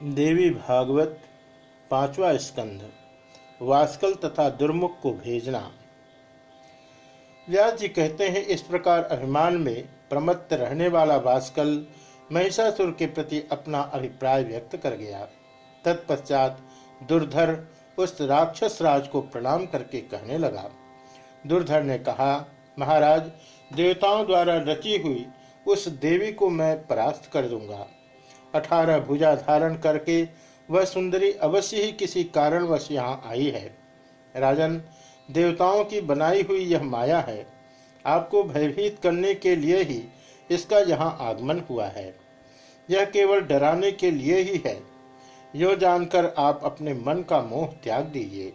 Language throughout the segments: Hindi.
देवी भागवत पांचवा स्कंध, वास्कल तथा दुर्मुख को भेजना। व्यास जी कहते हैं, इस प्रकार अभिमान में प्रमत्त रहने वाला वास्कल महिषासुर के प्रति अपना अभिप्राय व्यक्त कर गया। तत्पश्चात दुर्धर उस राक्षस राज को प्रणाम करके कहने लगा। दुर्धर ने कहा, महाराज, देवताओं द्वारा रची हुई उस देवी को मैं परास्त कर दूँगा। अठारह भुजा धारण करके वह सुंदरी अवश्य ही किसी कारणवश यहाँ आई है। राजन, देवताओं की बनाई हुई यह माया है। आपको भयभीत करने के लिए ही इसका यहाँ आगमन हुआ है। यह केवल डराने के लिए ही है। यो जानकर आप अपने मन का मोह त्याग दीजिए।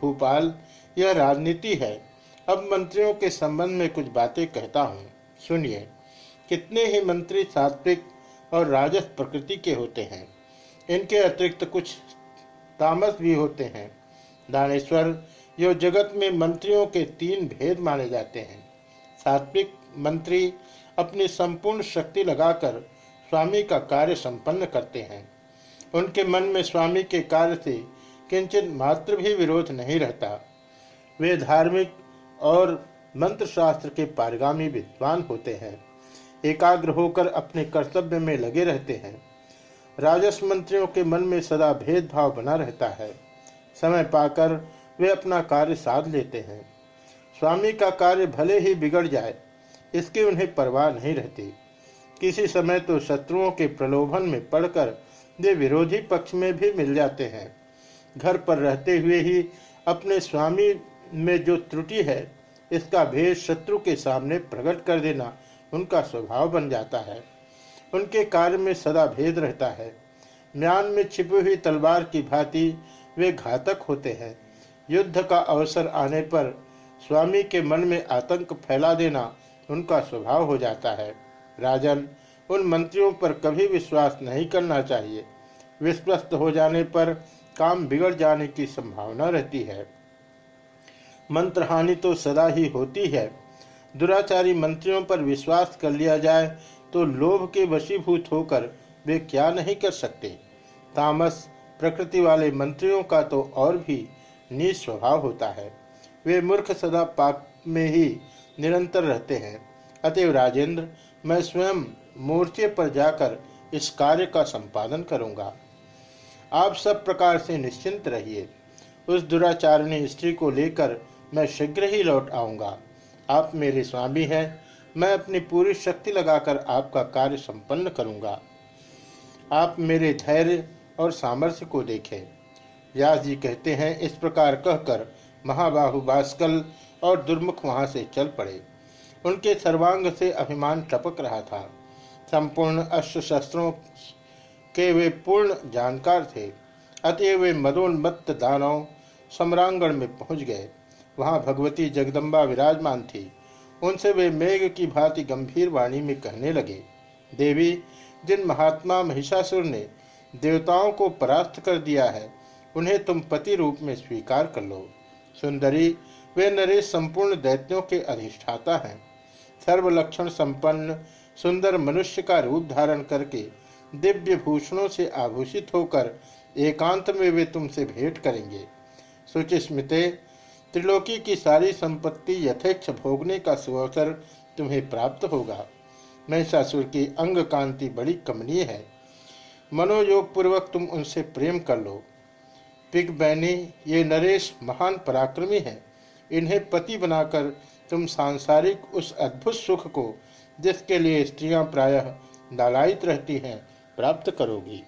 भूपाल, यह राजनीति है। अब मंत्रियों के संबंध में कुछ बातें कहता हूँ। सुनिए, कितने ही मंत्री सात्विक और राजस प्रकृति के होते हैं। इनके अतिरिक्त कुछ तामस भी होते हैं। दानेश्वर जो जगत में मंत्रियों के तीन भेद माने जाते हैं। सात्विक मंत्री अपनी संपूर्ण शक्ति लगाकर स्वामी का कार्य संपन्न करते हैं। उनके मन में स्वामी के कार्य से किंचन मात्र भी विरोध नहीं रहता। वे धार्मिक और मंत्र शास्त्र के पारगामी विद्वान होते हैं। एकाग्र होकर अपने कर्तव्य में लगे रहते हैं। राजस मंत्रियों के मन में सदा भेदभाव बना रहता है। समय पाकर वे अपना कार्य साध लेते हैं। स्वामी का कार्य भले ही बिगड़ जाए, इसकी उन्हें परवाह नहीं रहती। किसी समय तो शत्रुओं के प्रलोभन में पड़कर वे विरोधी पक्ष में भी मिल जाते हैं। घर पर रहते हुए ही अपने स्वामी में जो त्रुटि है, इसका भेद शत्रु के सामने प्रकट कर देना उनका स्वभाव बन जाता है। उनके कार्य में सदा भेद रहता है। म्यान में छिपी हुई तलवार की भांति वे घातक होते हैं। युद्ध का अवसर आने पर स्वामी के मन में आतंक फैला देना उनका स्वभाव हो जाता है। राजन, उन मंत्रियों पर कभी विश्वास नहीं करना चाहिए। विश्वस्त हो जाने पर काम बिगड़ जाने की संभावना रहती है। मंत्र हानि तो सदा ही होती है। दुराचारी मंत्रियों पर विश्वास कर लिया जाए तो लोभ के वशीभूत होकर वे क्या नहीं कर सकते? तामस प्रकृति वाले मंत्रियों का तो और भी निस्वभाव होता है। वे मूर्ख सदा पाप में ही निरंतर रहते हैं। अतएव राजेंद्र, मैं स्वयं मोर्चे पर जाकर इस कार्य का संपादन करूँगा। आप सब प्रकार से निश्चिंत रहिए। उस दुराचारणी स्त्री को लेकर मैं शीघ्र ही लौट आऊँगा। आप मेरे स्वामी हैं। मैं अपनी पूरी शक्ति लगाकर आपका कार्य संपन्न करूँगा। आप मेरे धैर्य और सामर्थ्य को देखें। व्यास जी कहते हैं, इस प्रकार कहकर महाबाहु बास्कल और दुर्मुख वहाँ से चल पड़े। उनके सर्वांग से अभिमान टपक रहा था। संपूर्ण अस्त्र शस्त्रों के वे पूर्ण जानकार थे। अतएव वे मदोन्मत्त दानव सम्रांगण में पहुँच गए। वहाँ भगवती जगदम्बा विराजमान थी। उनसे वे मेघ की भांति गंभीर वाणी में कहने लगे, देवी, जिन महात्मा महिषासुर ने देवताओं को परास्त कर दिया है, उन्हें तुम पति रूप में स्वीकार कर लो। सुंदरी, वे नरेश संपूर्ण दैत्यों के अधिष्ठाता हैं। सर्वलक्षण संपन्न, सुंदर मनुष्य का रूप धारण करके दिव्य भूषणों से आभूषित होकर एकांत में वे तुमसे भेंट करेंगे। सुचिस्मिते त्रिलोकी की सारी संपत्ति यथेक्ष भोगने का सुअवसर तुम्हें प्राप्त होगा। महिषासुर की अंग कांति बड़ी कमनीय है। मनोयोग पूर्वक तुम उनसे प्रेम कर लो। पिग बैनी ये नरेश महान पराक्रमी है। इन्हें पति बनाकर तुम सांसारिक उस अद्भुत सुख को, जिसके लिए स्त्रियाँ प्रायः लालायित रहती हैं, प्राप्त करोगी।